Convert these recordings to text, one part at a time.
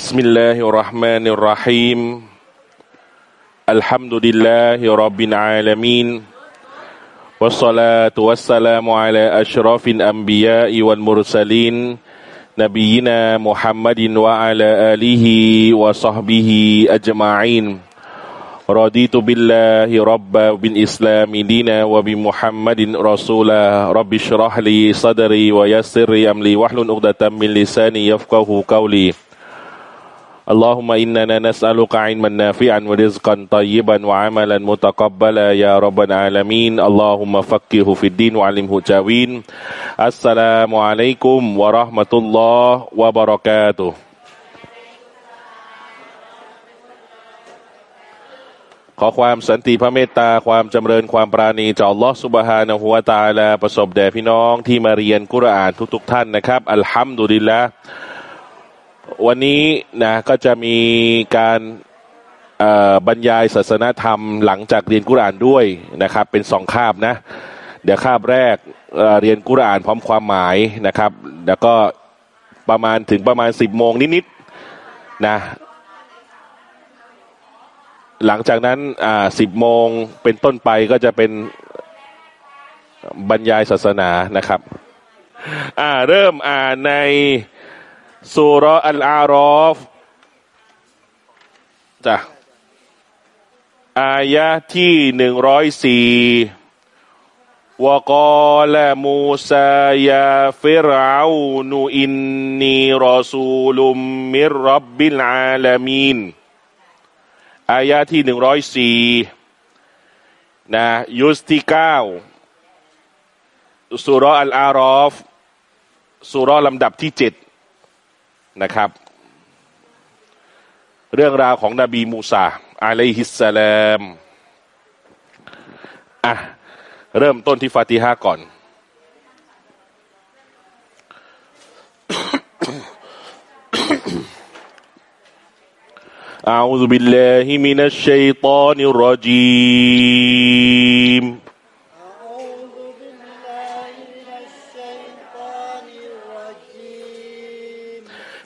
بسم الله الرحمن الرحيم. الحمد لله رب العالمين. والصلاة والسلام على أشرف الأنبياء والمرسلين نبينا محمد وعلى آله وصحبه أجمعين. رضيت بالله ربا وبالإسلام دينا وبمحمد رسولا. رب اشرح لي صدري ويسر لي أمري واحلل عقدة من لساني يفقه قولي. اللهم إننا نسألك علما نافعا ورزقا طيبا وعملا متقبلا يا رب العالمين اللهم فقهه في الدين وعلمه تاويل السلام عليكم ورحمة الله وبركاته ขอความสันติพระเมตตาความจำเริญความปราณีจากอัลลอฮฺสุบฮานะฮุวาตาลาประสบแด่พี่น้องที่มาเรียนกุรอานทุกๆทท่านนะครับ อัลฮัมดุลิลละ วันนี้นะก็จะมีการบรรยายศาสนธรรมหลังจากเรียนกุรานด้วยนะครับ เป็นสองคาบนะ เดี๋ยวคาบแรกเเรียนกุรานพร้อมความหมายนะครับ แล้วก็ประมาณถึงประมาณสิบโมงนิดๆนะหลังจากนั้นอ่าสิบโมงเป็นต้นไปก็จะเป็นบรรยายศาสนานะครับ อ่าเริ่มอ่านใน สุรอัลอารอฟจ้ะอายะที่หนึ่งร้อยสี่วกอลมูซายาฟิรอานูอินนีรอซูลุมมิรับบิลอาลามีนอายะที่หนึ่งร้อยสี่นะยุสที่เก้าสุรอัลอารอฟสุรลำดับที่เจ็ด นะครับ เรื่องราวของนบีมูซาอะลัยฮิสสลามอ่ะเริ่มต้นที่ฟาติฮะก่อน أعوذ بالله من الشيطان الرجيم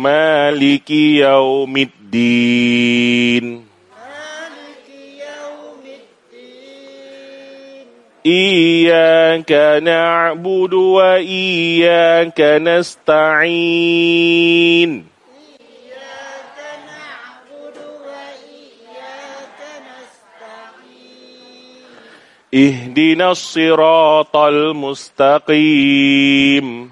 มาลิกิยามิดดีนอียันกะนะบุดวะอียันกะนัสตัยนอิฮดีนัสซิรอตัลมุสตะกีม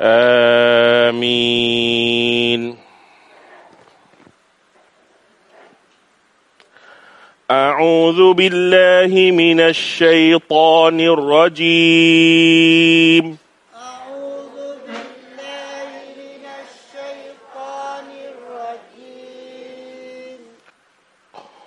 آمين. أعوذ بالله من الشيطان الرجيم.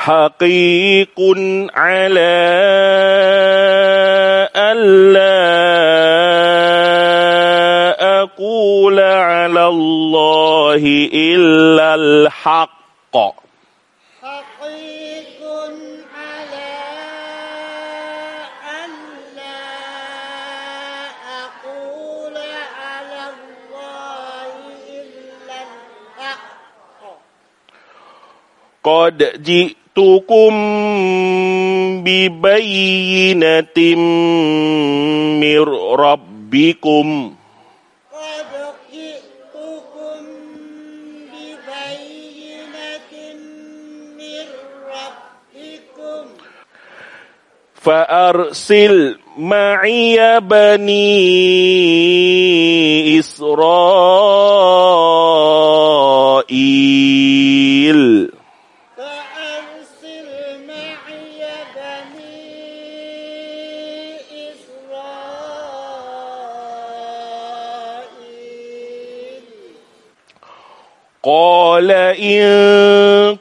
حقيق على ألا أقول على الله إلا الحق. أقول على الله إلا قد جئ جئتكم ببينة من ربكم فأرسل معي بني إسرائيل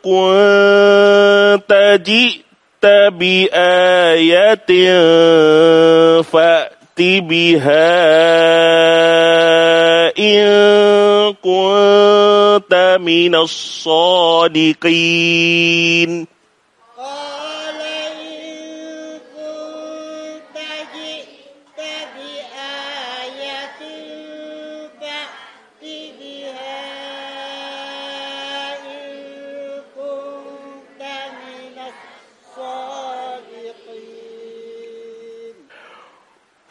كنت جئت بآية فأت بها إن كنت من الصادقين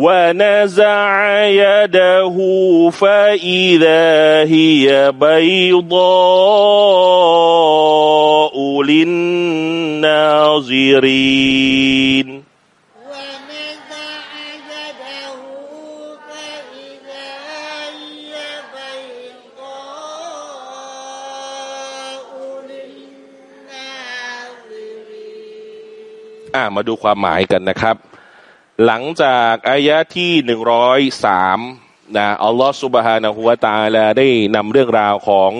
ونزع يده فإذا هي بيضاء للناظرين ونزع يده فإذا هي بيضاء للناظرين อ่ามาดูความหมายกันนะครับ หลังจากอายะที่หนึ่งร้อยสามนะอัลลอฮฺสุบฮานะฮุวาตาลาได้นำเรื่องราวของ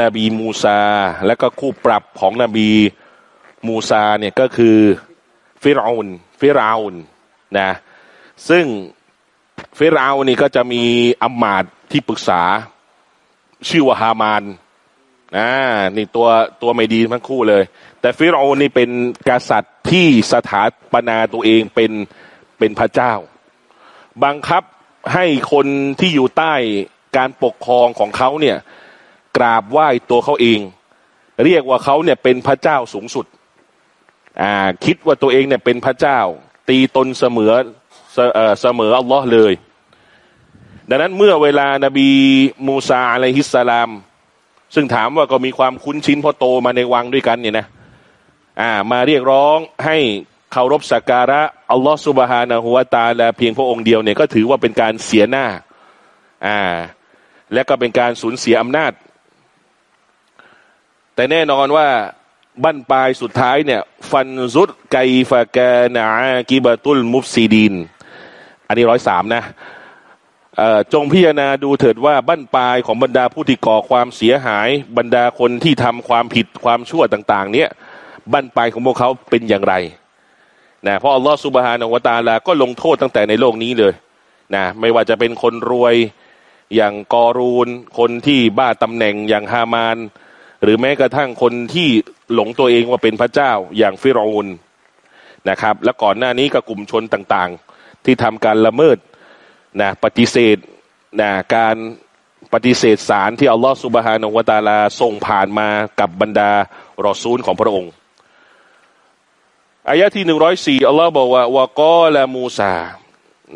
นบีมูซา และก็คู่ปรับของนบีมูซาเนี่ยก็คือฟิรเอานฟิรเอานนะซึ่งฟิรเอานนี่ก็จะมีอัมมาดที่ปรึกษา ชื่อว่าฮามานอ่านี่ตัวตัวไม่ดีทั้งคู่เลย แต่ฟิรเอานนี่เป็นกษัตริย์ที่สถาปนาตัวเองเป็น เป็นพระเจ้า บังคับให้คนที่อยู่ใต้การปกครองของเขาเนี่ยกราบไหว้ตัวเขาเอง เรียกว่าเขาเนี่ยเป็นพระเจ้าสูงสุดอ่าคิดว่าตัวเองเนี่ยเป็นพระเจ้า ตีตนเสมอเสเอเสมออัลลอฮ์เลย ดังนั้นเมื่อเวลานบีมูซาอะลัยฮิสสลาม ซึ่งถามว่าก็มีความคุ้นชินพราะโตมาในวังด้วยกันเนี่ยนะอ่ามาเรียกร้องให้ เคารพสักการะอัลลอฮ์สุบฮานะฮุวาตาแลาเพียงพระองค์เดียวเนี่ยก็ถือว่าเป็นการเสียหน้าอ่าและก็เป็นการสูญเสียอำนาจ แต่แน่นอนว่าบั้นปลายสุดท้ายเนี่ย ฟันซุดไกฟะกานากิบะตุลมุฟซีดีน อันนี้ร้อยสามนะจงพิจารณาดูเถิดว่าบั้นปลายของบรรดาผู้ที่ก่อความเสียหาย บรรดาคนที่ทำความผิดความชั่วต่าง ๆ เนี่ยบั้นปลายของพวกเขาเป็นอย่างไร นะเพราะอัลลอฮฺสุบฮานาวตาลาก็ลงโทษตั้งแต่ในโลกนี้เลยนะไม่ว่าจะเป็นคนรวยอย่างกอรูน คนที่บ้าตำแหน่งอย่างฮามาน หรือแม้กระทั่งคนที่หลงตัวเองว่าเป็นพระเจ้าอย่างฟิรอุนนะครับ และก่อนหน้านี้ก็กลุ่มชนต่างๆ ที่ทำการละเมิดนะปฏิเสธนะการปฏิเสธสารที่อัลลอฮฺสุบฮานาวตาลาส่งผ่านมากับบรรดารอซูลของพระองค์ อายะที่หนึ่งร้อยสี่อัลลอฮ์บอกว่าวะกอละมูซา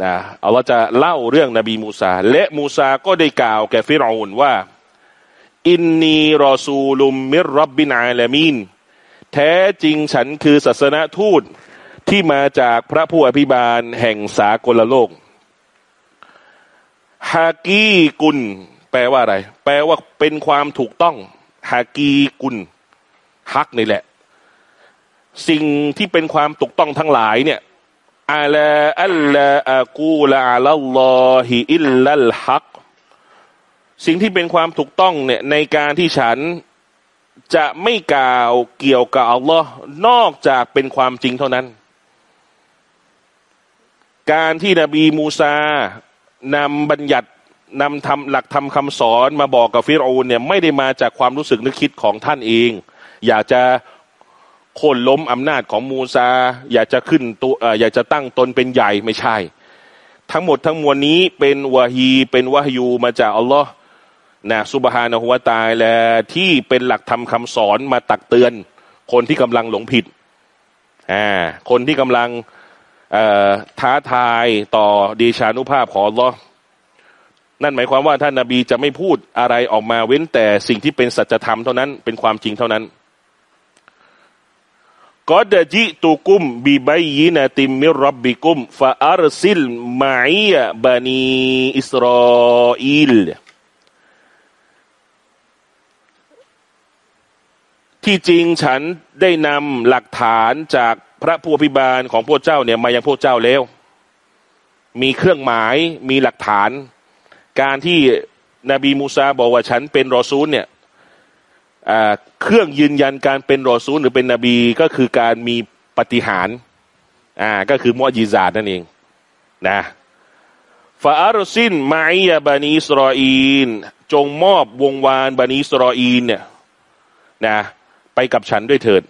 นะอัลลอฮ์จะเล่าเรื่องนบีมูซา และมูซาก็ได้กล่าวแก่ฟิรอานว่า อินนีรอซูลุมมิรับบินอาลามีนแท้จริงฉันคือศาสนทูตที่มาจากพระผู้อภิบาลแห่งสากลโลกฮากีกุลแปลว่าอะไร แปลว่าเป็นความถูกต้องฮากีกุลฮักนี่แหละ สิ่งที่เป็นความถูกต้องทั้งหลายเนี่ยอาลาอัลลอักูลาอัลลอฮิอิลลัลฮักสิ่งที่เป็นความถูกต้องเนี่ยในการที่ฉันจะไม่กล่าวเกี่ยวกับอัลลอฮ์นอกจากเป็นความจริงเท่านั้น การที่นบีมูซานำบัญญัตินำทำหลักทำคำสอนมาบอกกับฟิรูนเนี่ยไม่ได้มาจากความรู้สึกนึกคิดของท่านเอง อยากจะ โค่นล้มอำนาจของมูซา อยากจะขึ้นตัวอยากจะตั้งตนเป็นใหญ่ไม่ใช่ ทั้งหมดทั้งมวลนี้เป็นวาฮีเป็นวาฮยูมาจากอัลลอฮ์นะสุบฮานะฮุวาตายและที่เป็นหลักธรรมคาสอนมาตักเตือน คนที่กำลังหลงผิดอ่าคนที่กำลังท้าทายต่อดีชานุภาพของลอนั่นหมายความว่าท่านนาบีจะไม่พูดอะไรออกมาเว้นแต่สิ่งที่เป็นสัจธรรมเท่านั้นเป็นความจริงเท่านั้น กอดจิตุกุมบีบายยินติมมิรับบิกุมฟาอารซิลมาอียบานีอิสราเอลที่จริงฉันได้นำหลักฐานจากพระผู้อภิบาลของพวกเจ้าเนี่ยมายังพวกเจ้าแล้ว มีเครื่องหมายมีหลักฐาน การที่นบีมูซาบอกว่าฉันเป็นรอซูลเนี่ย เครื่องยืนยันการเป็นรอซูลหรือเป็นนบีก็คือการมีปฏิหารอ่าก็คือมอญิซาดนั่นเองนะฟาอารซินมาอียบานีสรออีน จงมอบวงวานบานีสรออีนเนี่ยนะไปกับฉันด้วยเถิด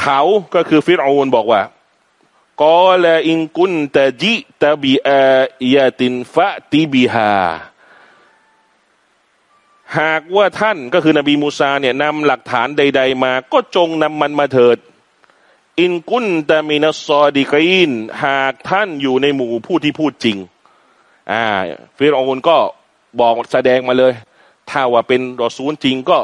เขาก็คือฟิรอูนบอกว่ากอลอิงกุนตะจิตะบีอายาตินฟะติบิฮา หากว่าท่านก็คือนบีมูซาเนี่ยนำหลักฐานใด ๆ มา ก็จงนำมันมาเถิด อินกุนตะมินัสซอดิกินหากท่านอยู่ในหมู่ผู้ที่พูดจริง อ่า ฟิรอูนก็บอกแสดงมาเลย ถ้าว่าเป็นรอซูลจริงก็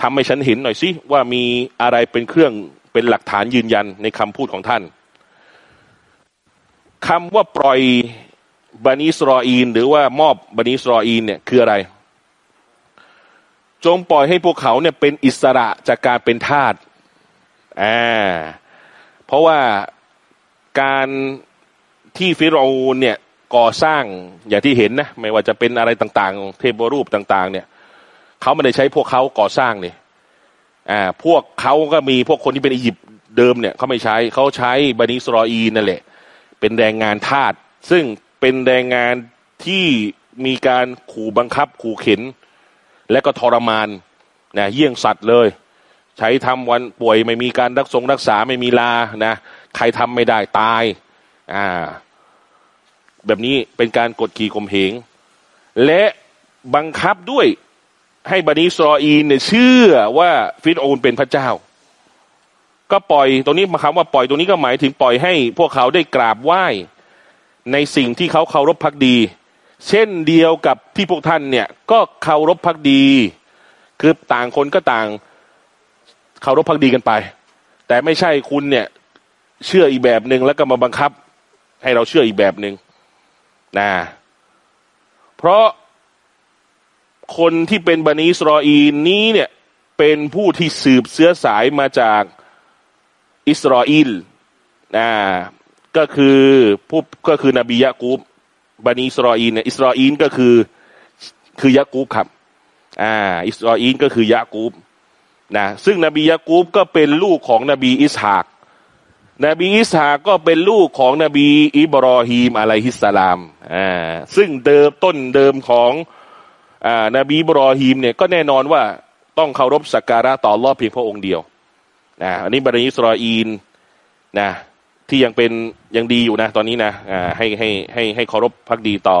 ทำให้ฉันเห็นหน่อยสิว่ามีอะไรเป็นเครื่องเป็นหลักฐานยืนยันในคำพูดของท่านคำว่าปล่อยบันิสรออีน หรือว่ามอบบันิสรออีนเนี่ยคืออะไร จงปล่อยให้พวกเขาเนี่ยเป็นอิสระจากการเป็นทาสอ่าเพราะว่าการที่ฟิโรนเนี่ยก่อสร้างอย่างที่เห็นนะไม่ว่าจะเป็นอะไรต่างๆ เทพรูปต่าง ๆ เนี่ยเขาไม่ได้ใช้พวกเขาก่อสร้างเนี่ยอ่าพวกเขาก็มีพวกคนที่เป็นอียิปต์เดิมเนี่ยเขาไม่ใช้เขาใช้บันิสรออีนั่นแหละ เป็นแรงงานทาสซึ่งเป็นแรงงานที่มีการขู่บังคับขู่เข็น และก็ทรมานนะเยี่ยงสัตว์เลย ใช้ทำวันป่วยไม่มีการรักษงรักษาไม่มีลานะใครทำไม่ได้ตายอ่าแบบนี้เป็นการกดขี่ข่มเหงและบังคับด้วยให้บันิสรออีนเนี่ยเชื่อว่าฟิรโอนเป็นพระเจ้า ก็ปล่อยตรงนี้มาคำว่าปล่อยตรงนี้ก็หมายถึงปล่อยให้ พวกเขาได้กราบไหว้ในสิ่งที่เขาเคารพพักดี เช่นเดียวกับที่พวกท่านเนี่ย ก็เคารพพักดี คือต่างคนก็ต่างเคารพพักดีกันไป แต่ไม่ใช่คุณเนี่ย เชื่ออีกแบบหนึ่งแล้วก็มาบังคับ ให้เราเชื่ออีกแบบหนึ่งนะเพราะคนที่เป็นบันิสรออีนนี้เนี่ย เป็นผู้ที่สืบเสื้อสายมาจากอิสราเอลนะก็คือผู้ก็คือนบียะกูบ บันิสรออีนเนี่ยอิสราเอลก็คือคือยะกูบครับ อ่า อิสราเอลก็คือยะกูบนะซึ่งนบียะกูบก็เป็นลูกของนบีอิสฮากนบีอิสฮากก็เป็นลูกของนบีอิบรอฮีมอะลัยฮิสสลามอ่าซึ่งเดิมต้นเดิมของอ่านบีอิบรอฮีมเนี่ยก็แน่นอนว่าต้องเคารพสักการะต่อรอบเพียงพระองค์เดียวนะอันนี้บรรอิสรออีนนะ ที่ยังเป็นยังดีอยู่นะ ตอนนี้นะอ่าให้ให้ให้ให้เคารพพักดีต่อ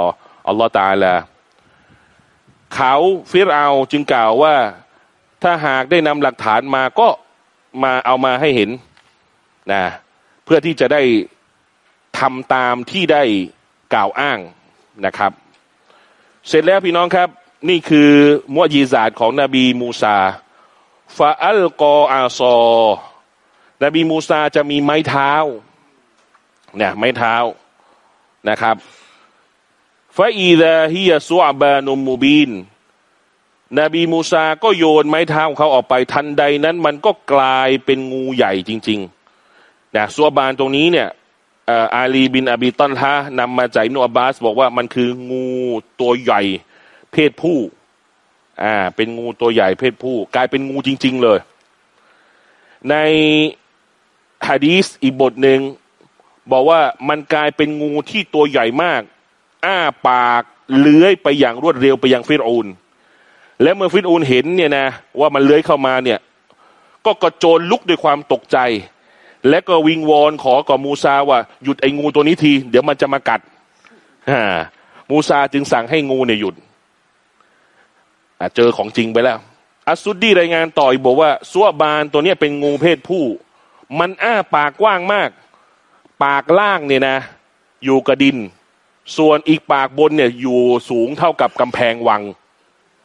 อัลลอฮฺตาลาเขาฟิรเอาจึงกล่าวว่าถ้าหากได้นำหลักฐานมาก็มาเอามาให้เห็นนะเพื่อที่จะได้ทำตามที่ได้กล่าวอ้างนะครับ เสร็จแล้วพี่น้องครับ นี่คือمعجزات ของนบีมูซา فألقى عصاه นบีมูซาจะมีไม้เท้า เนี่ยไม้เท้านะครับ فإذا هي ثعبان مبينนบีมูซาก็โยนไม้เท้าของเขาออกไปทันใดนั้น มันก็กลายเป็นงูใหญ่จริงๆนะซัวบานตรงนี้เนี่ยอาลีบินอบีตันฮะนำมาจากอิบนุอับบาส บอกว่ามันคืองูตัวใหญ่เพศผู้อ่าเป็นงูตัวใหญ่เพศผู้ กลายเป็นงูจริง ๆ เลย ในฮะดีสอีกบทหนึ่ง บอกว่ามันกลายเป็นงูที่ตัวใหญ่มาก อ้าปากเลื้อยไปอย่างรวดเร็วไปยังฟิรูนและเมื่อฟิรูนเห็นเนี่ยนะว่ามันเลื้อยเข้ามาเนี่ย ก็กระโจนลุกด้วยความตกใจ และก็วิงวอนขอกับมูซาว่าหยุดไอ้งูตัวนี้ที เดี๋ยวมันจะมากัดฮ่ามูซาจึงสั่งให้งูเนี่ยหยุดเจอของจริงไปแล้ว อัสซุดดีรายงานต่ออีกบอกว่าซัวบานตัวนี้เป็นงูเพศผู้ มันอ้าปากกว้างมาก ปากล่างเนี่ยนะ อยู่กระดิน ส่วนอีกปากบนเนี่ย อยู่สูงเท่ากับกำแพงวัง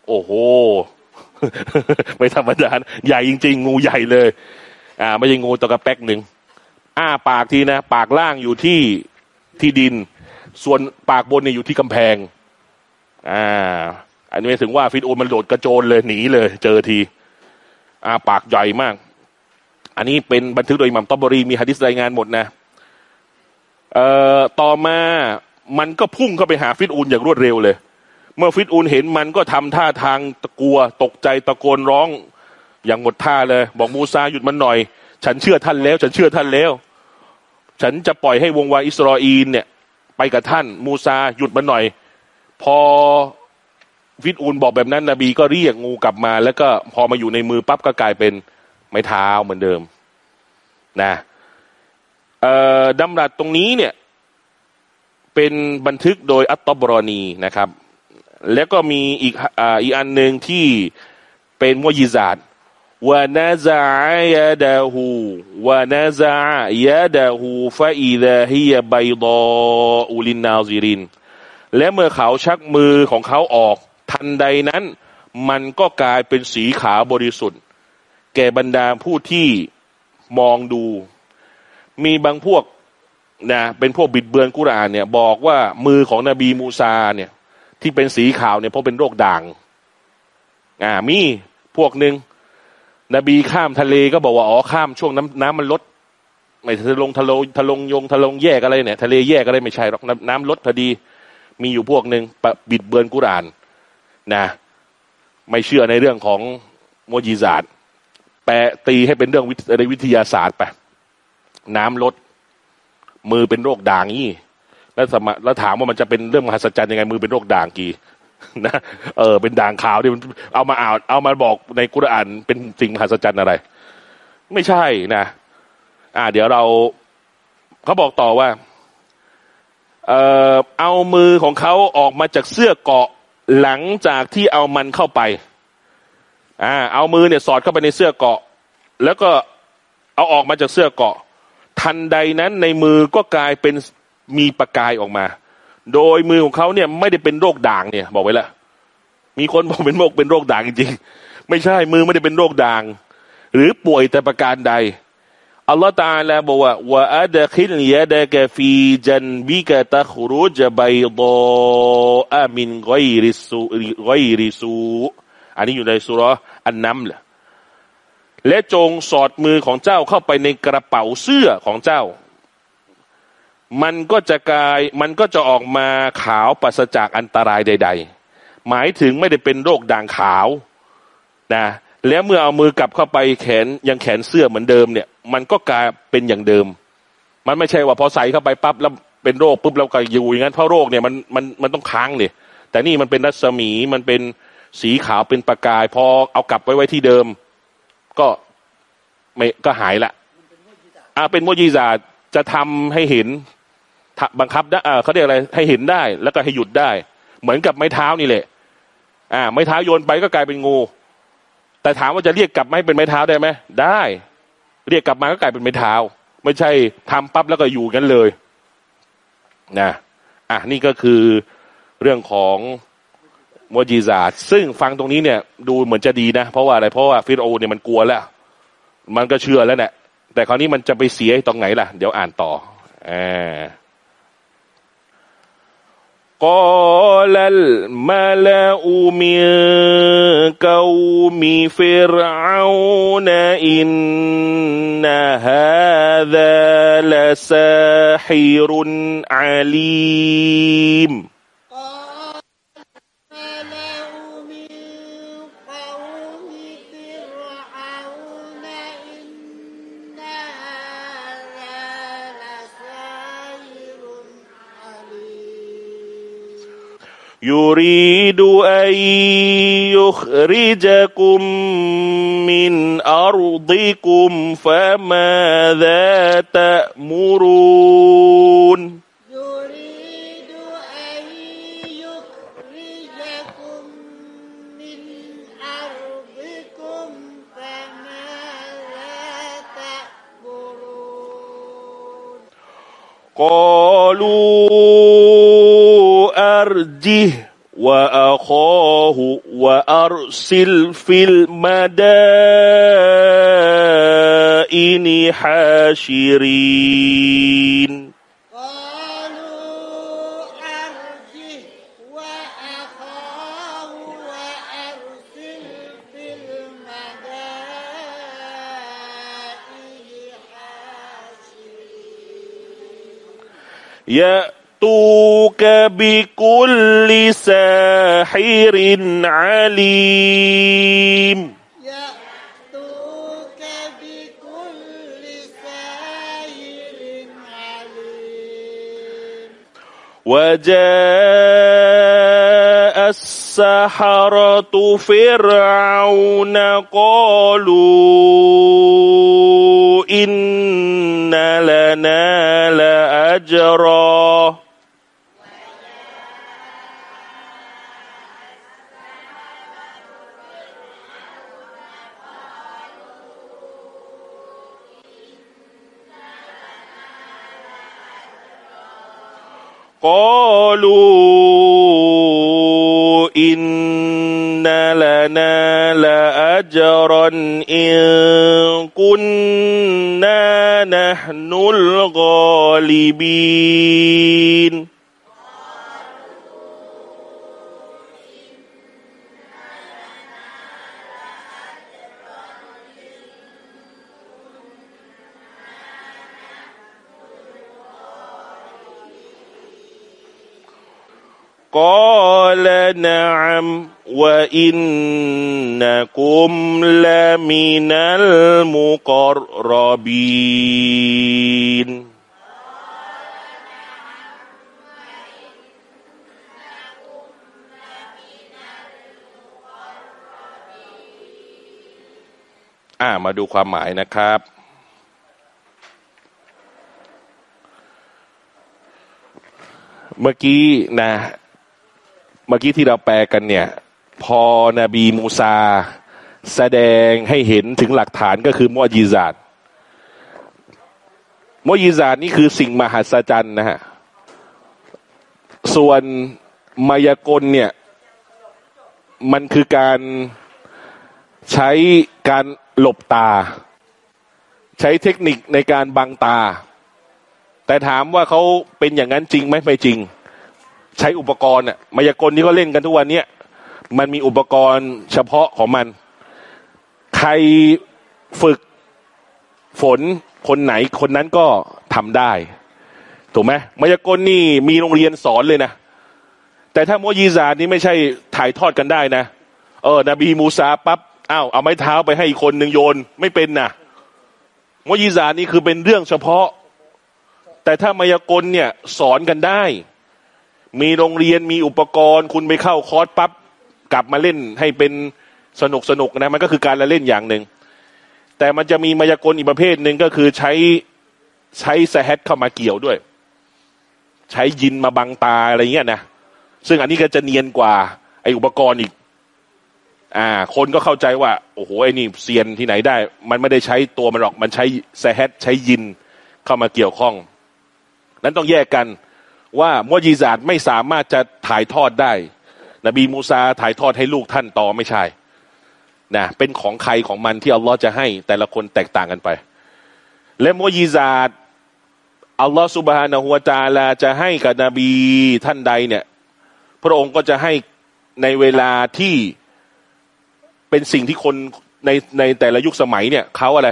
โอ้โห ไม่ธรรมดาใหญ่จริง ๆ งูใหญ่เลย อ่า ไม่ใช่งูตะกระแป๊กหนึ่งอ้าปากทีนะ ปากล่างอยู่ที่ที่ดิน ส่วนปากบนเนี่ยอยู่ที่กำแพง อ่า อันนี้ถึงว่าฟิตโอนมันโดดกระโจนเลยหนีเลย เจอทีอาปากใหญ่มาก อันนี้เป็นบันทึกโดยอิมามตอบรีมีฮะดีษรายงานหมดนะ เอ่อต่อมามันก็พุ่งเข้าไปหาฟิรเอาน์อย่างรวดเร็วเลย เมื่อฟิรเอาน์เห็นมันก็ทำท่าทางตะกลัวตกใจตะโกนร้องอย่างหมดท่าเลย บอกมูซาหยุดมันหน่อย ฉันเชื่อท่านแล้ว ฉันเชื่อท่านแล้ว ฉันจะปล่อยให้วงศ์วานอิสราเอลเนี่ย ไปกับท่าน มูซาหยุดมันหน่อย พอฟิรเอาน์บอกแบบนั้นนบีก็เรียกงูกลับมา แล้วก็พอมาอยู่ในมือปั๊บก็กลายเป็นไม้เท้าเหมือนเดิม นะ ดำรัสตรงนี้เนี่ย เป็นบันทึกโดยอัตตบรอนีนะครับ แล้วก็มีอีกอ,อีกอันหนึ่งที่เป็นมุยิซาดวานาซายาดาหูวานาซายาดาหูฟาอิดะฮียบัยดออุลินนาซิริน และเมื่อเขาชักมือของเขาออก ทันใดนั้น มันก็กลายเป็นสีขาวบริสุทธิ์ แก่บรรดาผู้ที่มองดู มีบางพวกนะเป็นพวกบิดเบือนกุรานเนี่ย บอกว่ามือของนบีมูซาเนี่ย ที่เป็นสีขาวเนี่ยเพราะเป็นโรคด่าง อ่ามีพวกหนึ่งนบีข้ามทะเลก็บอกว่าอ๋อข้ามช่วงน้ำน้ำมันลด ไม่ทะลงทะลงทะลงยงทะลงแยกอะไรเนี่ยทะเลแยกอะไรไม่ใช่หรอกน้ำลดพอดี มีอยู่พวกหนึ่งบิดเบือนกุรานนะ ไม่เชื่อในเรื่องของโมจิศาสตร์แปะตีให้เป็นเรื่องวิทยาศาสตร์ไป น้ำลด มือเป็นโรคด่างนี่แล้วสมแล้วถามว่ามันจะเป็นเรื่องมหัศจรรย์ยังไงมือเป็นโรคด่างกี่นะเออเป็นด่างขาวที่มันเอามาอ่านเอามาบอกในกุรอานเป็นสิ่งมหัศจรรย์อะไร ไม่ใช่นะ อ่า เดี๋ยวเราเขาบอกต่อว่า เออเอามือของเขาออกมาจากเสื้อเกาะหลังจากที่เอามันเข้าไป อ่า เอามือเนี่ยสอดเข้าไปในเสื้อเกาะ แล้วก็เอาออกมาจากเสื้อเกาะ ทันใดนั้นในมือก็กลายเป็นมีประกายออกมา โดยมือของเขาเนี่ยไม่ได้เป็นโรคด่างเนี่ย บอกไว้แล้วมีคนบอกเป็นโรคเป็นโรคด่างจริงๆ ไม่ใช่มือไม่ได้เป็นโรคด่าง หรือป่วยแต่ประการใดอัลลอฮฺตาลาบอกว่าว่าอัดขิลยะดะกฟีจันบิกะตะครุจบัยดอามินไกริสูไกริสูอันนี้อยู่ในสุรอันนัมละ และจงสอดมือของเจ้าเข้าไปในกระเป๋าเสื้อของเจ้า มันก็จะกลายมันก็จะออกมาขาวปัสจากอันตรายใด ๆ หมายถึงไม่ได้เป็นโรคด่างขาวนะแล้วเมื่อเอามือกลับเข้าไปแขนยังแขนเสื้อเหมือนเดิมเนี่ย มันก็กลายเป็นอย่างเดิม มันไม่ใช่ว่าพอใส่เข้าไปปั๊บแล้วเป็นโรคปุ๊บเราก็อยู่อย่างนั้นเพราะโรคเนี่ยมันมันมันต้องค้างเนี่ยแต่นี่มันเป็นรัศมีมันเป็นสีขาวเป็นประกาย พอเอากลับไว้ไว้ที่เดิม ก็ไม่ก็หายละอ่าเป็นโมจิซาจะทำให้เห็นบังคับได้อ่าเขาเรียกอะไรให้เห็นได้ แล้วก็ให้หยุดได้ เหมือนกับไม้เท้านี่แหละ อ่า ไม้เท้าโยนไปก็กลายเป็นงู แต่ถามว่าจะเรียกกลับมาเป็นไม้เท้าได้ไหมได้ เรียกกลับมาก็กลายเป็นไม้เท้า ไม่ใช่ทำปั๊บแล้วก็อยู่กันเลยนะอะนี่ก็คือเรื่องของ มจิซาดซึ่งฟังตรงนี้เนี่ย ดูเหมือนจะดีนะ เพราะว่าอะไรเพราะว่าฟิโรเนี่ยมันกลัวแล้ว มันก็เชื่อแล้วเนี่ยแต่คราวนี้มันจะไปเสียตรงไหนล่ะ เดี๋ยวอ่านต่ออ่า قال الملأ من قوم فرعون إن هذا هذا لساحر عليم يريد أن يخرجكم من أرضكم فماذا تأمرون؟ أرجه وأخاه وأرسل في المدائن حاشرين. قالوا أرجه وأخاه وأرسل في المدائن حاشرين. يأتوك بكل ساحر عليم. بكل ساحر عليم. وجاء السحرة فرعون قالوا إن لنا لأجرا. قالوا إن لنا لأجرا إن كنا نحن الغالبين قال نعم وإنكم لمن المقربينอ่ามาดูความหมายนะครับ เมื่อกี้นะ เมื่อกี้ที่เราแปลกันเนี่ย พอนบีมูซา แสดงให้เห็นถึงหลักฐานก็คือมอญิซาตมอญิซาตนี่คือสิ่งมหัศจรรย์นะฮะ ส่วนมายากลเนี่ย มันคือการใช้การหลบตา ใช้เทคนิคในการบังตา แต่ถามว่าเขาเป็นอย่างนั้นจริงไหมไม่จริง ใช้อุปกรณ์อะมายากลที่เขาเล่นกันทุกวันเนี้ยมันมีอุปกรณ์เฉพาะของมัน ใครฝึกฝนคนไหนคนนั้นก็ทำได้ ถูกไหมมายากลนี่มีโรงเรียนสอนเลยนะ แต่ถ้าโมยีซานี่ไม่ใช่ถ่ายทอดกันได้นะ เออนบีมูซาปั๊บอ้าวเอาไม้เท้าไปให้อีกคนหนึ่งโยนไม่เป็นนะโมยีซานี่คือเป็นเรื่องเฉพาะ แต่ถ้ามายากลเนี่ยสอนกันได้ มีโรงเรียนมีอุปกรณ์ คุณไปเข้าคอร์สปั๊บกลับมาเล่นให้เป็นสนุกสนุกนะมันก็คือการละเล่นอย่างหนึ่ง แต่มันจะมีมายากลอีกประเภทหนึ่งก็คือใช้ใช้สแฮตเข้ามาเกี่ยวด้วย ใช้ยินมาบังตาอะไรเงี้ยนะซึ่งอันนี้ก็จะเนียนกว่า ไออุปกรณ์อีก อ่า คนก็เข้าใจว่า โอ้โหไอ้นี่เซียนที่ไหนได้ มันไม่ได้ใช้ตัวมันหรอกมันใช้สแฮตใช้ยินเข้ามาเกี่ยวข้อง นั้นต้องแยกกัน ว่ามอญิซาตไม่สามารถจะถ่ายทอดได้ นบีมูซาถ่ายทอดให้ลูกท่านต่อไม่ใช่นะเป็นของใครของมันที่อัลลอฮ์จะให้ แต่ละคนแตกต่างกันไป และมอญิซาตอัลลอฮ์สุบฮานะฮุวาตาลาจะให้กับนบีท่านใดเนี่ย พระองค์ก็จะให้ในเวลาที่เป็นสิ่งที่คนในในแต่ละยุคสมัยเนี่ยเขาอะไร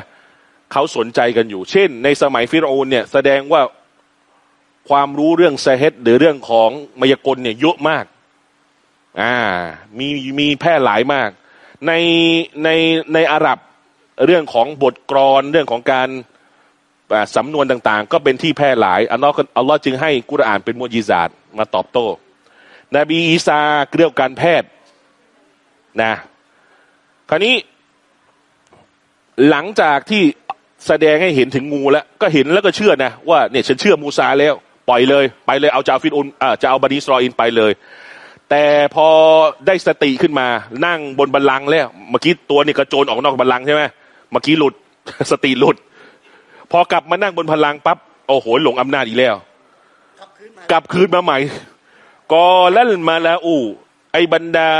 เขาสนใจกันอยู่ เช่น ในสมัยฟิรโอนเนี่ย แสดงว่า ความรู้เรื่องไซเฮตหรือเรื่องของมายากลเนี่ยเยอะมากอ่ามีมีแพร่หลายมาก ในในในอาหรับเรื่องของบทกรอนเรื่องของการสำนวนต่างๆ ก็เป็นที่แพร่หลายอัลลอฮ์อัลลอฮ์จึงให้กุรอานเป็นมุจิซาตมาตอบโต้ นบีอีสาเรื่องการแพทย์นะคราวนี้หลังจากที่แสดงให้เห็นถึงงูแล้ว ก็เห็นแล้วก็เชื่อนะว่าเนี่ยฉันเชื่อมูซาแล้ว ปล่อยเลยไปเลยเอาจาฟินอุนอ่าจะเอาบันิสรออินไปเลย แต่พอได้สติขึ้นมานั่งบนบัลลังก์แล้วเมื่อกี้ตัวนี่กระโจนออกนอกบัลลังก์ใช่ไหมเมื่อกี้หลุดสติหลุด พอกลับมานั่งบนพลังก์ปั๊บโอ้โหหลงอำนาจอีกแล้วขับขึ้นมากลับคืนมาใหม่กอลั่นมาแล้วอู ไอบรรดา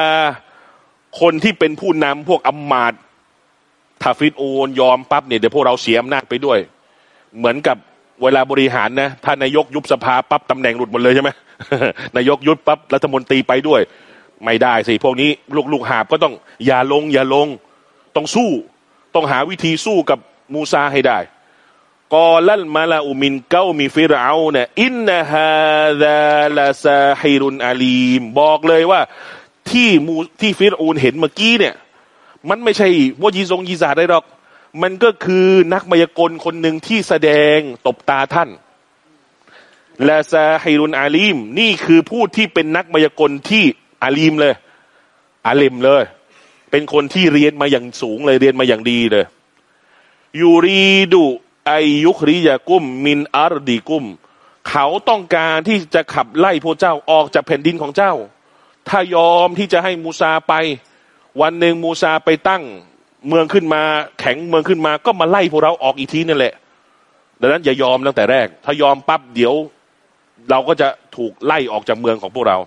คนที่เป็นผู้นำพวกอัมมาดทาฟิดโอนยอมปั๊บเนี่ยเดี๋ยวพวกเราเสียอำนาจไปด้วย เหมือนกับ เวลาบริหารนะถ้านายกยุบสภาปั๊บตำแหน่งหลุดหมดเลยใช่ไหมนายกยุบปั๊บรัฐมนตรีไปด้วย ไม่ได้สิพวกนี้ลูกลูกหาบก็ต้องอย่าลง อย่าลง ต้องสู้ ต้องหาวิธีสู้กับมูซาให้ได้กอลัลมาลาอุมินเก้ามีฟิรเอาเนี่ยอินนะฮาดาลาซาฮิรุนอาลีม บอกเลยว่าที่มูที่ฟิรอูนเห็นเมื่อกี้เนี่ย มันไม่ใช่ว่ายีซงยีซาได้หรอก มันก็คือนักมายากลคนหนึ่งที่แสดงตบตาท่านลาซาฮิรุนอาลีม นี่คือผู้ที่เป็นนักมายากลที่อาลีมเลย อาเลมเลย เป็นคนที่เรียนมาอย่างสูงเลยเรียนมาอย่างดีเลย ยูรีดุไอยุคริยากุม มินอารดีกุม เขาต้องการที่จะขับไล่พวกเจ้าออกจากแผ่นดินของเจ้า ถ้ายอมที่จะให้มูซาไป วันหนึ่งมูซาไปตั้ง เมืองขึ้นมา แข็งเมืองขึ้นมา ก็มาไล่พวกเราออกอีกทีนั่นแหละ ดังนั้นอย่ายอมตั้งแต่แรก ถ้ายอมปั๊บเดี๋ยว เราก็จะถูกไล่ออกจากเมืองของพวกเรา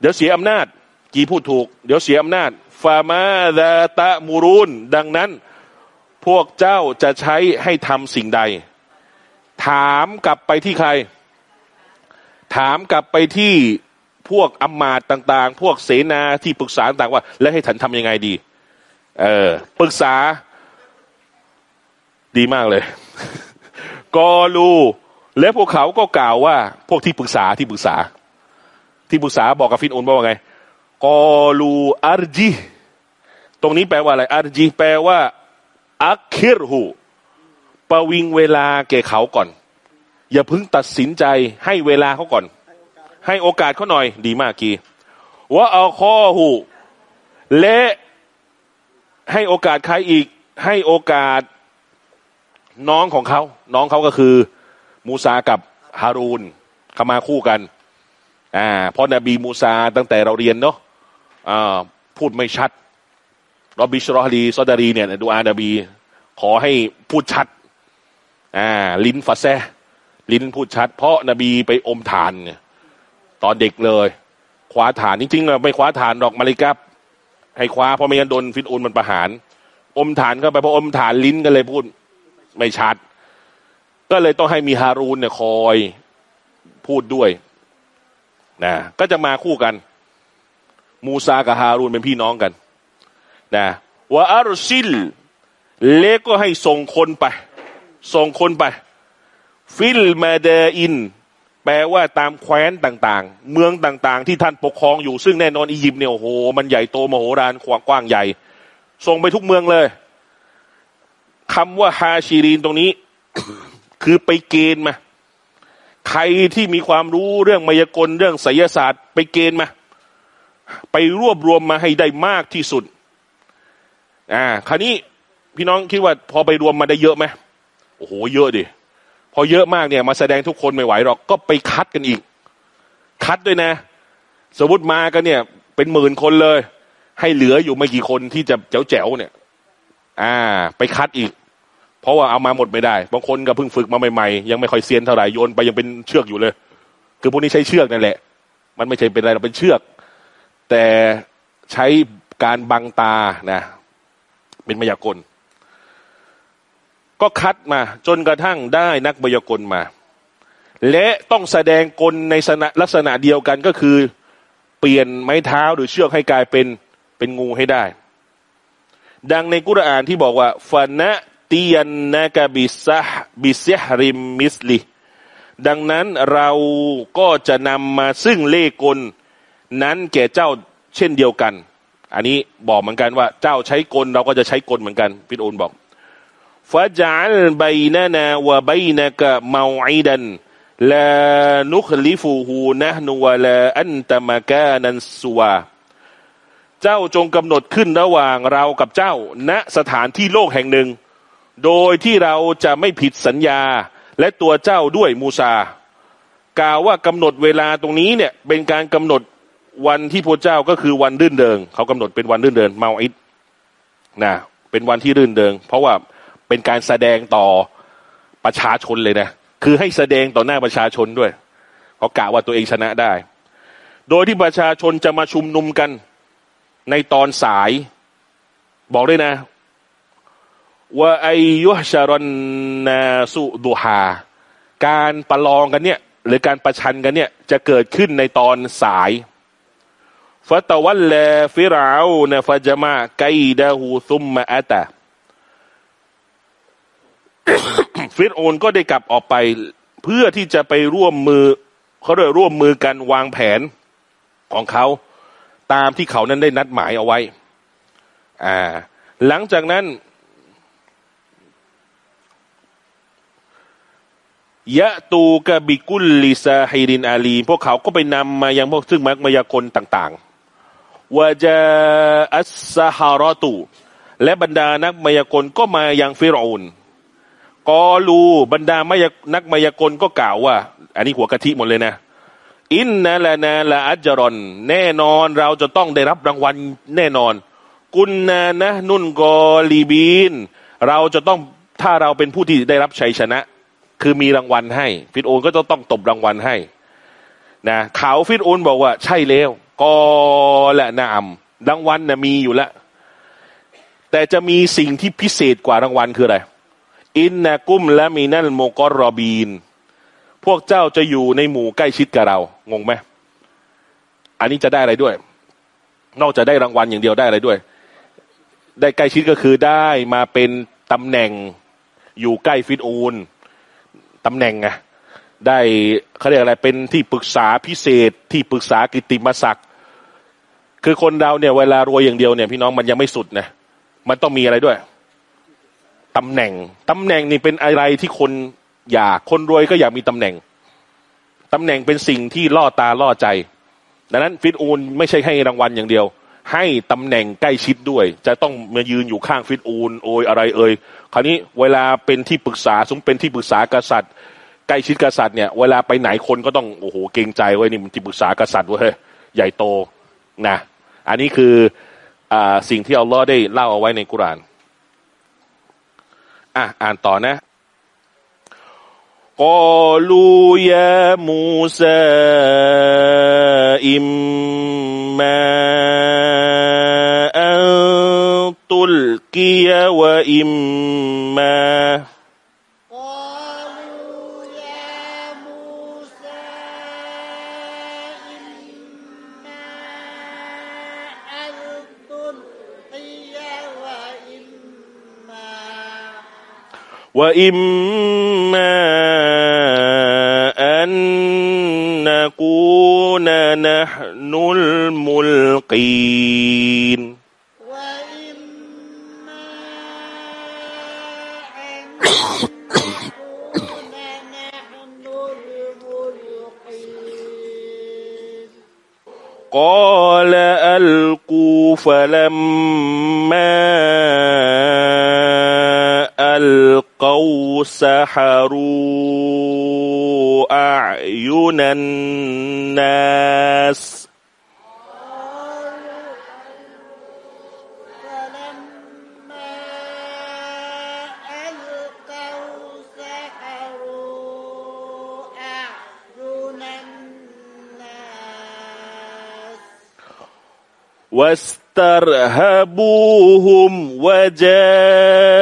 เดี๋ยวเสียอำนาจ กีพูดถูก เดี๋ยวเสียอำนาจฟามาดาตะมูรุนดังนั้น พวกเจ้าจะใช้ให้ทำสิ่งใด ถามกลับไปที่ใคร ถามกลับไปที่พวกอำมาตย์ต่าง ๆ พวกเสนาที่ปรึกษาต่างว่า แล้วให้ฉันทำยังไงดี เออปรึกษา ดีมากเลย กอลูและพวกเขาก็กล่าวว่า พวกที่ปรึกษาที่ปรึกษา ที่ปรึกษาบอกกับฟินอุนว่าไง กอลูอาร์จีตรงนี้แปลว่าอะไรอาร์จีแปลว่าอักคิรหูประวิงเวลาแก่เขาก่อน อย่าเพิ่งตัดสินใจให้เวลาเขาก่อน ให้โอกาสเขาหน่อย ดีมากกีว่าเอาข้อหูและ ให้โอกาสใครอีกให้โอกาสน้องของเขา น้องเขาก็คือ มูซากับฮารูนเขามาคู่กัน อ่าเพราะนบีมูซาตั้งแต่เราเรียนเนาะอ่าพูดไม่ชัดรอบิชรอลีซอดารีเนี่ยดูอานาบี ขอให้พูดชัด อ่า ลิ้นฟาแซลิ้นพูดชัด เพราะนบีไปอมถ่านเนี่ยตอนเด็กเลย คว้าฐานจริงๆเราไม่คว้าฐานดอกมาริกับ ให้คว้าเพราะไม่งั้นโดนฟิตอุนมันประหาร อมฐานเข้าไปพออมฐานลิ้นก็เลยพูดไม่ชัด ก็เลยต้องให้มีฮารูนเนี่ยคอยพูดด้วยนะก็จะมาคู่กัน มูซากับฮารูนเป็นพี่น้องกันนะว่าอารซิล เล็กก็ให้ส่งคนไป ส่งคนไป في المدائن แปลว่าตามแคว้นต่างๆ เมืองต่างๆ ที่ท่านปกครองอยู่ซึ่งแน่นอนอียิปต์เนี่ยโอ้โหมันใหญ่โตมโหฬารกว้างใหญ่ ส่งไปทุกเมืองเลยคำว่า حاشرين ตรงนี้ คือไปเกณฑ์มา ใครที่มีความรู้เรื่องมายากลเรื่องไสยศาสตร์ ไปเกณฑ์มา ไปรวบรวมมาให้ได้มากที่สุด อ่า คราวนี้พี่น้องคิดว่าพอไปรวมมาได้เยอะไหมโอ้โห เยอะดิ พอเยอะมากเนี่ยมาแสดงทุกคนไม่ไหวหรอกก็ไปคัดกันอีก คัดด้วยนะ สมมติมากันเนี่ย เป็นหมื่นคนเลย ให้เหลืออยู่ไม่กี่คนที่จะแจ๋วเนี่ย อ่า ไปคัดอีก เพราะว่าเอามาหมดไม่ได้บางคนก็เพิ่งฝึกมาใหม่ๆยังไม่ค่อยเซียนเท่าไหร่โยนไปยังเป็นเชือกอยู่เลย คือพวกนี้ใช้เชือกนั่นแหละ มันไม่ใช่เป็นอะไรเราเป็นเชือก แต่ใช้การบังตานะ เป็นมายากล ก็คัดมาจนกระทั่งได้นักมายากลมา และต้องแสดงกลในลักษณะเดียวกันก็คือเปลี่ยนไม้เท้าหรือเชือกให้กลายเป็นเป็นงูให้ได้ ดังในกุรอานที่บอกว่าฟานะติยันนะกบิสะบิเซฮริมมิสลิดังนั้นเราก็จะนำมาซึ่งเลขกลนั้นแก่เจ้าเช่นเดียวกัน อันนี้บอกเหมือนกันว่าเจ้าใช้กลเราก็จะใช้กลเหมือนกันฟิโอนบอก ฟาจัลบนานาวะบนะกะเมาอิดันลานุคลิฟูฮูนะนูวะลาอันตะมะกานันสุวาเจ้าจงกำหนดขึ้นระหว่างเรากับเจ้า ณสถานที่โลกแห่งหนึ่ง โดยที่เราจะไม่ผิดสัญญาและตัวเจ้าด้วยมูซากล่าวว่ากำหนดเวลาตรงนี้เนี่ยเป็นการกำหนดวันที่พระเจ้าก็คือวันรื่นเดิงเขากำหนดเป็นวันรื่นเดิงเมาอิดนะเป็นวันที่รื่นเดิง เพราะว่า เป็นการแสดงต่อประชาชนเลยนะ คือให้แสดงต่อหน้าประชาชนด้วยเขากล่าวว่าตัวเองชนะได้ โดยที่ประชาชนจะมาชุมนุมกันในตอนสาย บอกด้วยนะว่าไอยุชารอนนาสุดูฮาการประลองกันเนี่ย หรือการประชันกันเนี่ย จะเกิดขึ้นในตอนสายฟะตะวันเลฟิราวนะฟะจมาไกดะฮูซุมมาอัตะ ฟิรโอนก็ได้กลับออกไป เพื่อที่จะไปร่วมมือเขาเรียกร่วมมือกันวางแผนของเขา ตามที่เขานั้นได้นัดหมายเอาไว้ อ่า หลังจากนั้นยะตูกะบิกุลลิซาฮิรินอาลี พวกเขาก็ไปนำมายังพวกซึ่งมักมายากลต่างๆวาจาอัสซาฮารอตู และบรรดานักมายากลก็มายังฟิรอูน กอลู บรรดามายนักมายากลก็กล่าวว่า อันนี้หัวกะทิหมดเลยนะ อินนะละนาละอัจรอน แน่นอนเราจะต้องได้รับรางวัลแน่นอน กุนนานะนุนกอลีบีน เราจะต้องถ้าเราเป็นผู้ที่ได้รับชัยชนะ คือมีรางวัลให้ ฟิตโอนก็จะต้องตบรางวัลให้นะเขาฟิตโอนบอกว่า ใช่แล้วก็และนามรางวัลนะมีอยู่แล้วแต่จะมีสิ่งที่พิเศษกว่ารางวัลคืออะไร อินนากุ้มและมีนั่นโมกรอบีน พวกเจ้าจะอยู่ในหมู่ใกล้ชิดกับเรา งงไหมอันนี้จะได้อะไรด้วย นอกจากได้รางวัลอย่างเดียวได้อะไรด้วย ได้ใกล้ชิดก็คือได้มาเป็นตำแหน่งอยู่ใกล้ฟิตโอนตำแหน่งไงได้เขาเรียกอะไรเป็นที่ปรึกษาพิเศษที่ปรึกษากิติมศักดิ์คือคนเราเนี่ยเวลารวยอย่างเดียวเนี่ยพี่น้องมันยังไม่สุดนะมันต้องมีอะไรด้วย ตำแหน่งตำแหน่งนี่เป็นอะไรที่คนอยากคนรวยก็อยากมีตำแหน่งตำแหน่งเป็นสิ่งที่ล่อตาล่อใจ ดังนั้นฟิตอูนไม่ใช่ให้รางวัลอย่างเดียว ให้ตำแหน่งใกล้ชิดด้วย จะต้องมายืนอยู่ข้างฟิตอูนโอยอะไรเอ่ยคราวนี้เวลาเป็นที่ปรึกษาสมเป็นที่ปรึกษากษัตริย์ ใกล้ชิดกษัตริย์เนี่ยเวลาไปไหนคนก็ต้องโอ้โหเกรงใจไว้นี่มันที่ปรึกษากษัตริย์เว้ยใหญ่โตนะอันนี้คืออ่าสิ่งที่อัลลอฮ์ได้เล่าเอาไว้ในกุราน อะอ่านต่อนะกลูยามูซาอิมมาอันตุลกียะวะอิมมา وإما أن نكون نحن الملقين قال ألقوا فلما سحروا أعين الناس. واسترهبوهم وجاءوا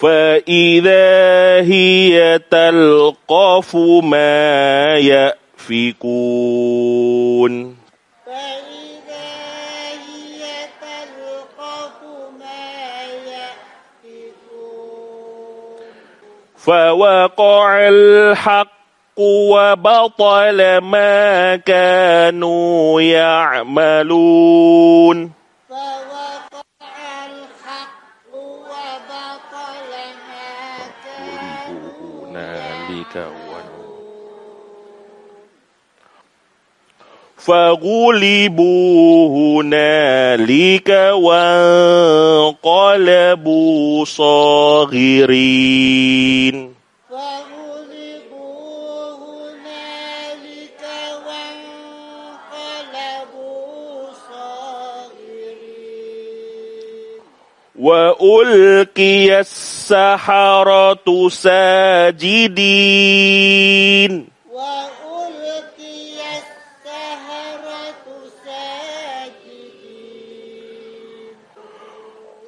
فإذا هي تلقف ما يأفكون فإذا هي تلقف ما يأفكون فوقع الحق وبطل ما كانوا يعملون فغلبوا هنالك وانقلبوا صاغرين. وألقي السحرة ساجدين. وألقي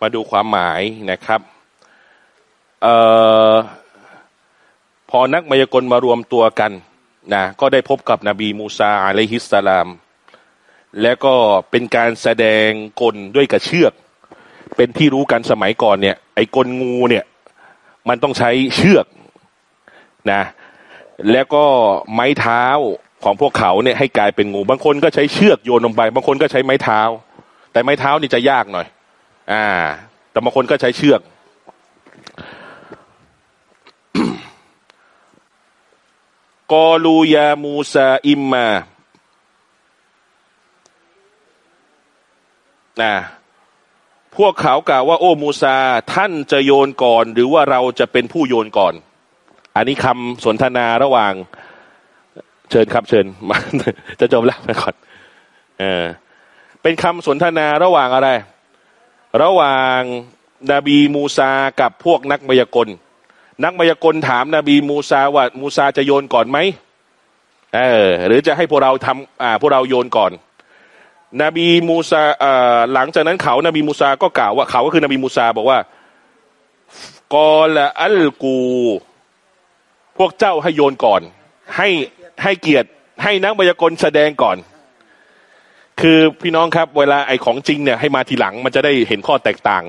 มาดูความหมายนะครับเอ่อพอนักมายากลมารวมตัวกันนะก็ได้พบกับนบีมูซาอะลัยฮิสสลาม และก็เป็นการแสดงกลด้วยกระเชือก เป็นที่รู้กันสมัยก่อนเนี่ย ไอ้กลงูเนี่ย มันต้องใช้เชือกนะแล้วก็ไม้เท้าของพวกเขาเนี่ยให้กลายเป็นงู บางคนก็ใช้เชือกโยนลงไป บางคนก็ใช้ไม้เท้า แต่ไม้เท้านี่จะยากหน่อย อ่า แต่บางคนก็ใช้เชือก กอลูยามูซาอิมมานะพวกเขากล่าวว่า โอ้มูซา ท่านจะโยนก่อน หรือว่าเราจะเป็นผู้โยนก่อน อันนี้คำสนทนาระหว่าง เชิญครับเชิญมาจะจบแล้วไปก่อนเออเป็นคำสนทนาระหว่างอะไร ระหว่างนบีมูซากับพวกนักมายากล นักมายากลถามนบีมูซาว่ามูซาจะโยนก่อนไหมเออหรือจะให้พวกเราทำอ่าพวกเราโยนก่อน นบีมูซาอ่าหลังจากนั้นเขานบีมูซาก็กล่าวว่าเขาก็คือนบีมูซาบอกว่ากอละอัลกู พวกเจ้าให้โยนก่อน ให้ให้เกียรติให้นักมายากลแสดงก่อน คือพี่น้องครับ เวลาไอ้ของจริงเนี่ยให้มาทีหลังมันจะได้เห็นข้อแตกต่าง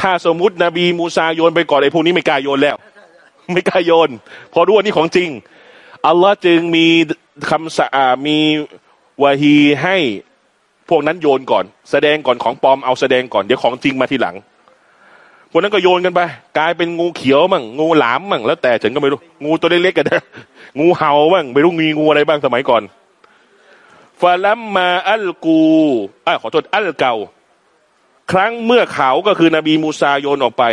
ถ้าสมมุตินบีมูซาโยนไปก่อนไอ้พวกนี้ไม่กล้าโยนแล้ว ไม่กล้าโยนพอรู้ว่านี่ของจริงอัลลอฮ์จึงมีคำสะอามีวาฮีให้พวกนั้นโยนก่อน แสดงก่อนของปลอมเอาแสดงก่อนเดี๋ยวของจริงมาทีหลังพวกนั้นก็โยนกันไป กลายเป็นงูเขียวมั่งงูหลามมั่งแล้วแต่ฉันก็ไม่รู้ งูตัวเล็กๆกันนะงูเห่าบ้างไม่รู้มีงูอะไรบ้างสมัยก่อน ฟาลัมมาอัลกูอ่าขอโทษอัลเกาครั้งเมื่อเขาก็คือนบีมูซาโยนออกไป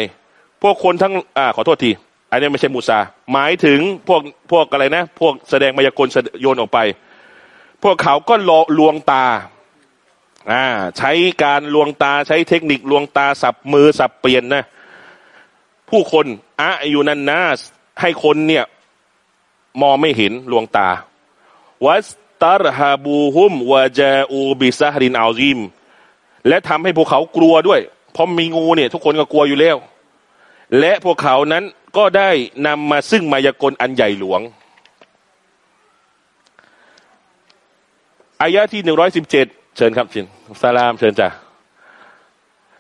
พวกคนทั้งอ่าขอโทษที อันนี้ไม่ใช่มูซา หมายถึงพวกพวกอะไรนะ พวกแสดงมายากลโยนออกไป พวกเขาก็ลลวงตาอ่าใช้การลวงตาใช้เทคนิคลวงตาสับมือสับเปลี่ยนนะ ผู้คนอะอยู่นันนาให้คนเนี่ย มองไม่เห็นลวงตาวัส ตารฮาบูฮุมวาจาอูบิซาฮรินอัลซิมและทำให้พวกเขากลัวด้วยเพราะมีงูเนี่ย ทุกคนก็กลัวอยู่แล้ว และพวกเขานั้นก็ได้นำมาซึ่งมายากลอันใหญ่หลวงอายะที่หนึ่งร้อยสิบเจ็ดเชิญครับชินสลามเชิญจ้ะ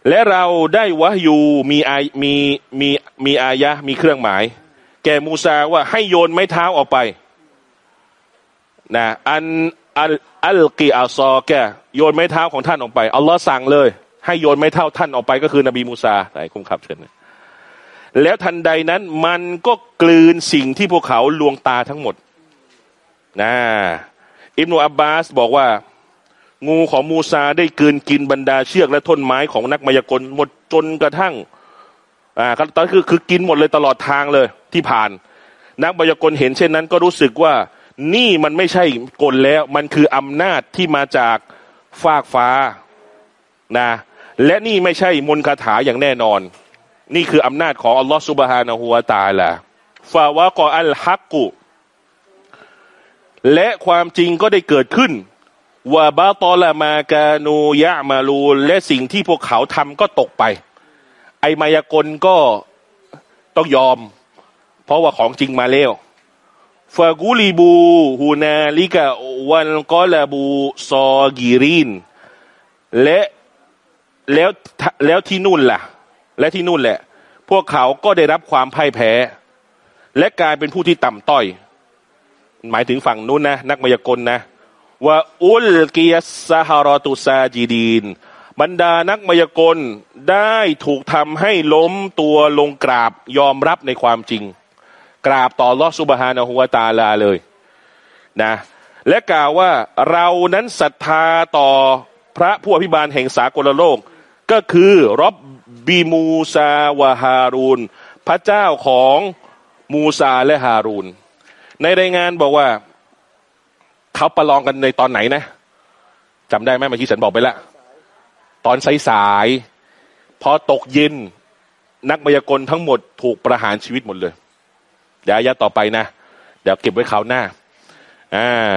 และเราได้วะยูมีอายมีมีมีอายะมีเครื่องหมาย แก่มูซาว่าให้โยนไม้เท้าออกไป นะอันอัลอัลกีอาซอแกโยนไม้เท้าของท่านออกไปอัลลอฮ์สั่งเลย ให้โยนไม้เท้าท่านออกไปก็คือนบีมูซาไหนคุมขับเชิญแล้วทันใดนั้นมันก็กลืนสิ่งที่พวกเขาลวงตาทั้งหมดนะอิบนุอับบาสบอกว่า งูของมูซาได้กลืนกินบรรดาเชือกและท่อนไม้ของนักมายากลหมดจนกระทั่งอ่าตอนคือคือกินหมดเลยตลอดทางเลยที่ผ่าน นักมายากลเห็นเช่นนั้น ก็รู้สึกว่า นี่มันไม่ใช่กลแล้ว มันคืออำนาจที่มาจากฟากฟ้านะและนี่ไม่ใช่มนคาถาอย่างแน่นอน นี่คืออำนาจของอัลลอฮฺสุบฮานะฮูวาตาละฟาวะกออัลฮักกุ และความจริงก็ได้เกิดขึ้นว่าบาตอลามากานูยะมาลูและสิ่งที่พวกเขาทำก็ตกไป ไอมายากลก็ต้องยอม เพราะว่าของจริงมาแล้ว ฟากุลีบูฮูนาลิกะวันกอลาบูซอกีรินและแล้วแล้วที่นู่นล่ะ และที่นู่นแหละ พวกเขาก็ได้รับความพ่ายแพ้ และกลายเป็นผู้ที่ต่ำต้อย หมายถึงฝั่งนู้นนะ นักมายากลนะว่าอุลกิยสฮารตุซาจีดีน บรรดานักมายากลได้ถูกทำให้ล้มตัวลงกราบยอมรับในความจริง กราบต่อลอสุบฮานะฮุวาตาลาเลยนะและกล่าวว่าเรานั้นศรัทธาต่อพระผู้อภิบาลแห่งสากลโลก ก็คือรบบีมูซาวาฮารูนพระเจ้าของมูซาและฮารูนในรายงานบอกว่า เขาประลองกันในตอนไหนนะจำได้ไหมเมื่อกี้ฉันบอกไปแล้วตอนสายๆพอตกเย็นนักมายากลทั้งหมดถูกประหารชีวิตหมดเลย เดี๋ยวอายะต่อไปนะ เดี๋ยวเก็บไว้คราวหน้า อ่า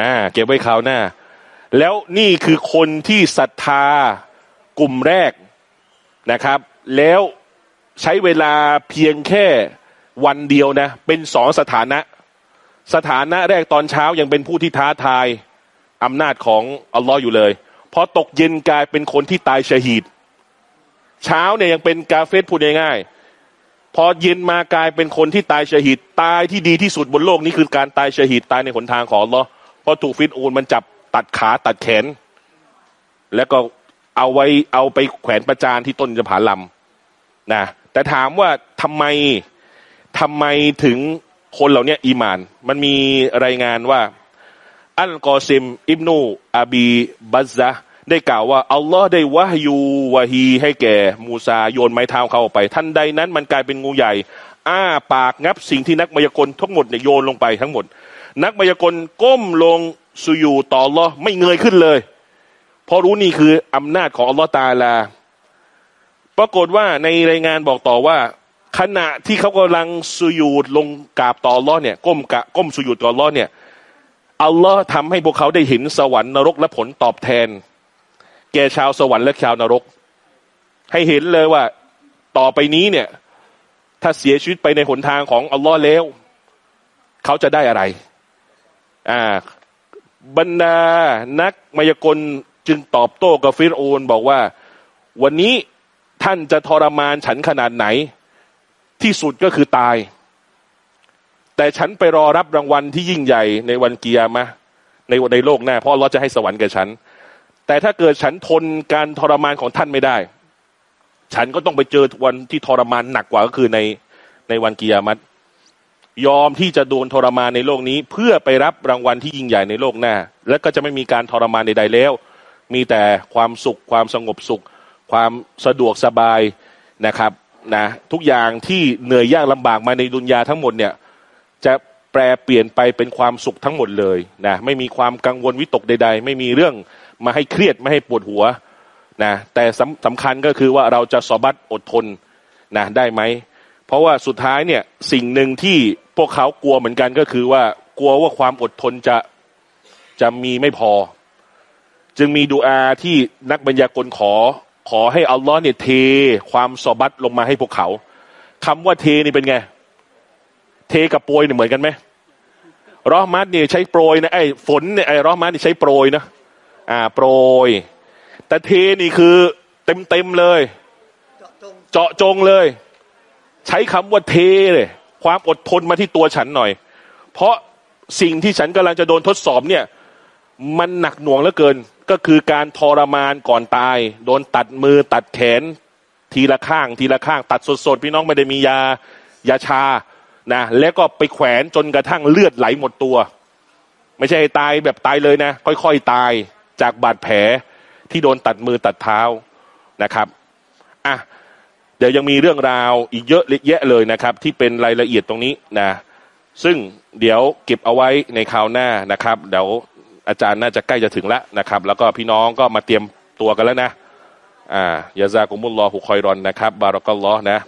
อ่า เก็บไว้คราวหน้า แล้วนี่คือคนที่ศรัทธากลุ่มแรกนะครับ แล้วใช้เวลาเพียงแค่วันเดียวนะ เป็นสองสถานะ สถานะแรกตอนเช้ายังเป็นผู้ที่ท้าทายอำนาจของอัลลอฮ์อยู่เลยพอตกเย็นกลายเป็นคนที่ตายชหีดเช้าเนี่ยยังเป็นกาเฟสพูดง่ายๆ พอเย็นมากลายเป็นคนที่ตายชหีดตายที่ดีที่สุดบนโลกนี้คือการตายชหีดตายในหนทางของอัลลอฮ์พอถูกฟิตอูนมันจับตัดขาตัดแขน แล้วก็เอาไว้เอาไปแขวนประจานที่ต้นจะผาลำนะแต่ถามว่าทำไมทำไมถึงคนเหล่านี้อีมาน มันมีรายงานว่า อัลกอซิม อิบนูอาบีบัซซะ ได้กล่าวว่าอัลลอฮ์ได้วะฮยูวะฮีให้แก่มูซาโยนไม้เท้าเข้าไปทันใดนั้นมันกลายเป็นงูใหญ่ อ้าปากงับสิ่งที่นักมายากลทั้งหมดเนี่ยโยนลงไปทั้งหมด นักมายากลก้มลงสุยูต่ออัลลอฮ์ไม่เงยขึ้นเลย เพราะรู้นี่คืออำนาจของอัลลอฮ์ตาลา ปรากฏว่าในรายงานบอกต่อว่า ขณะที่เขากำลังสุยูดลงกราบต่อล้อเนี่ยก้มกะก้มสุยูดต่อล้อเนี่ยอัลลอฮ์ทำให้พวกเขาได้เห็นสวรรค์นรกและผลตอบแทน แก่ชาวสวรรค์และชาวนรก ให้เห็นเลยว่า ต่อไปนี้เนี่ย ถ้าเสียชีวิตไปในหนทางของอัลลอฮ์แล้ว เขาจะได้อะไร อ่า บรรดานักมายากลจึงตอบโต้กับฟิรโอนบอกว่า วันนี้ท่านจะทรมานฉันขนาดไหน ที่สุดก็คือตาย แต่ฉันไปรอรับรางวัลที่ยิ่งใหญ่ในวันเกียร์มาในในโลกหน้าเพราะเราจะให้สวรรค์แก่ฉัน แต่ถ้าเกิดฉันทนการทรมานของท่านไม่ได้ ฉันก็ต้องไปเจอวันที่ทรมานหนักกว่าก็คือในในวันกียร์มัดยอมที่จะโดนทรมานในโลกนี้ เพื่อไปรับรางวัลที่ยิ่งใหญ่ในโลกหน้า และก็จะไม่มีการทรมานใดๆแล้ว มีแต่ความสุข ความสงบสุข ความสะดวกสบายนะครับนะทุกอย่างที่เหนื่อยยากลำบากมาในดุนยาทั้งหมดเนี่ยจะแปลเปลี่ยนไปเป็นความสุขทั้งหมดเลยนะไม่มีความกังวลวิตกใด ๆ ไม่มีเรื่อง มาให้เครียดไม่ให้ปวดหัวนะแต่สำสำคัญก็คือว่าเราจะสอบัตอดทนนะได้ไหม เพราะว่าสุดท้ายเนี่ยสิ่งหนึ่งที่พวกเขากลัวเหมือนกันก็คือว่ากลัวว่าความอดทนจะจะมีไม่พอ จึงมีดูอาที่นักบัญญากลขอ ขอให้อัลลอฮ์เนี่ยเทความสอบัตลงมาให้พวกเขาคำว่าเทนี่เป็นไง เทกับโปรยเนี่ยเหมือนกันไหมรอมัดเนี่ยใช้โปรยนะไอ้ฝนเนี่ยไอ้รอมัดนี่ใช้โปรยนะ อ่าโปรย แต่เทนี่คือเต็มเต็มเลย เจาะจงเลย ใช้คำว่าเทเลย ความอดทนมาที่ตัวฉันหน่อย เพราะสิ่งที่ฉันกำลังจะโดนทดสอบเนี่ย มันหนักหน่วงเหลือเกิน ก็คือการทรมานก่อนตาย โดนตัดมือตัดแขน ทีละข้างทีละข้าง ตัดสดๆ พี่น้องไม่ได้มียายาชานะแล้วก็ไปแขวนจนกระทั่งเลือดไหลหมดตัว ไม่ใช่ตายแบบตายเลยนะ ค่อยๆตาย จากบาดแผลที่โดนตัดมือตัดเท้านะครับอะเดี๋ยวยังมีเรื่องราวอีกเยอะแยะเลยนะครับ ที่เป็นรายละเอียดตรงนี้นะซึ่งเดี๋ยวเก็บเอาไว้ในคราวหน้านะครับเดี๋ยวอาจารย์น่าจะใกล้จะถึงแล้วนะครับ แล้วก็พี่น้องก็มาเตรียมตัวกันแล้วนะอ่า جزاكم الله خيرا นะครับ بارك الله นะ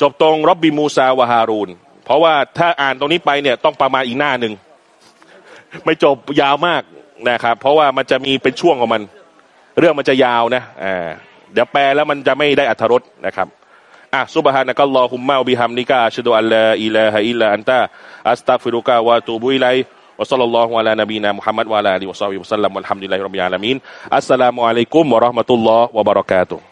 จบตรง رب موسى وهارون เพราะว่าถ้าอ่านตรงนี้ไปเนี่ยต้องประมาณอีกหน้าหนึ่งไม่จบยาวมาก นะครับ เพราะว่ามันจะมีเป็นช่วงของมัน เรื่องมันจะยาวนะอ่าเดี๋ยวแปลแล้วมันจะไม่ได้อัธรสนะครับอะซุบฮานะกัลลอฮุมมะบิฮัมนิกะอัชดุอัลลาอิลาฮะอิลลาอันตะأستغفرك وأتوب إليك وصلى الله على نبينا محمد وعلى آله وصحبه وسلم والحمد لله رب العالمين السلام عليكم ورحمة الله وبركاته